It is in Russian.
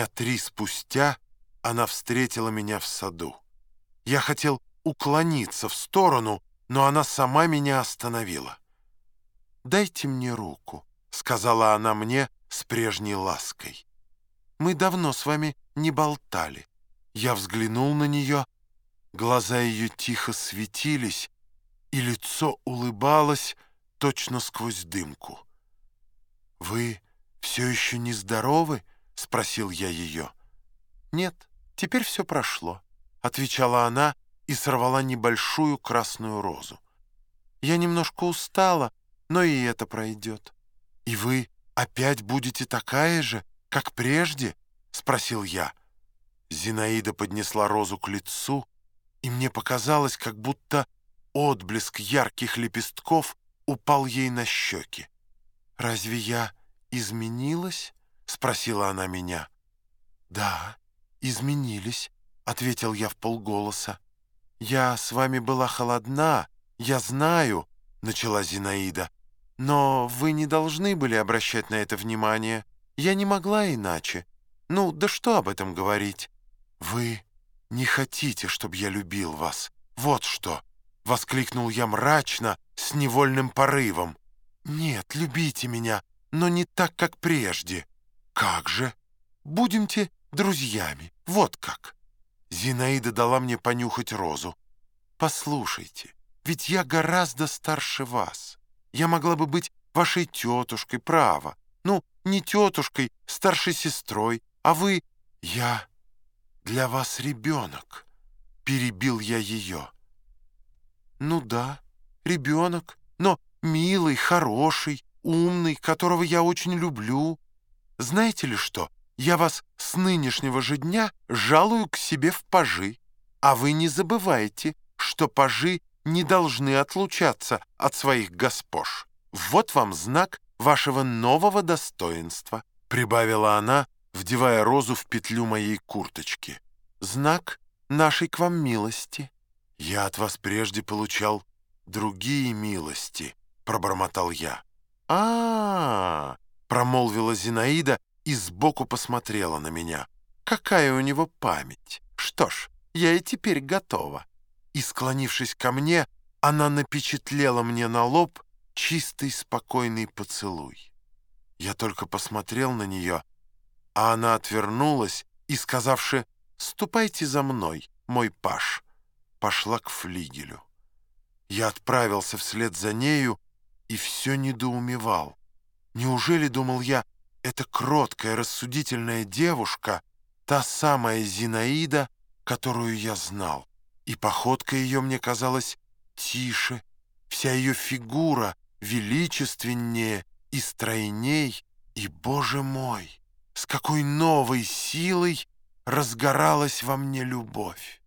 Дня три спустя она встретила меня в саду. Я хотел уклониться в сторону, но она сама меня остановила. «Дайте мне руку», — сказала она мне с прежней лаской. «Мы давно с вами не болтали». Я взглянул на нее, глаза ее тихо светились, и лицо улыбалось точно сквозь дымку. «Вы все еще нездоровы?» — спросил я ее. «Нет, теперь все прошло», — отвечала она и сорвала небольшую красную розу. «Я немножко устала, но и это пройдет». «И вы опять будете такая же, как прежде?» — спросил я. Зинаида поднесла розу к лицу, и мне показалось, как будто отблеск ярких лепестков упал ей на щеки. «Разве я изменилась?» — спросила она меня. «Да, изменились», — ответил я в полголоса. «Я с вами была холодна, я знаю», — начала Зинаида. «Но вы не должны были обращать на это внимание. Я не могла иначе. Ну, да что об этом говорить? Вы не хотите, чтобы я любил вас. Вот что!» — воскликнул я мрачно, с невольным порывом. «Нет, любите меня, но не так, как прежде». «Как же? Будемте друзьями, вот как». Зинаида дала мне понюхать розу. «Послушайте, ведь я гораздо старше вас. Я могла бы быть вашей тетушкой, право. Ну, не тетушкой, старшей сестрой, а вы... Я для вас ребенок», — перебил я ее. «Ну да, ребенок, но милый, хороший, умный, которого я очень люблю. Знаете ли что, я вас с нынешнего же дня жалую к себе в пажи, а вы не забывайте, что пажи не должны отлучаться от своих госпож. Вот вам знак вашего нового достоинства», — прибавила она, вдевая розу в петлю моей курточки. «Знак нашей к вам милости». «Я от вас прежде получал другие милости», — пробормотал я. а, -а, -а промолвила Зинаида и сбоку посмотрела на меня. «Какая у него память! Что ж, я и теперь готова». И, склонившись ко мне, она напечатлела мне на лоб чистый спокойный поцелуй. Я только посмотрел на нее, а она отвернулась и, сказавши «Ступайте за мной, мой паш», пошла к флигелю. Я отправился вслед за нею и все недоумевал. Неужели, думал я, эта кроткая, рассудительная девушка — та самая Зинаида, которую я знал? И походка ее мне казалась тише, вся ее фигура величественнее и стройней, и, боже мой, с какой новой силой разгоралась во мне любовь.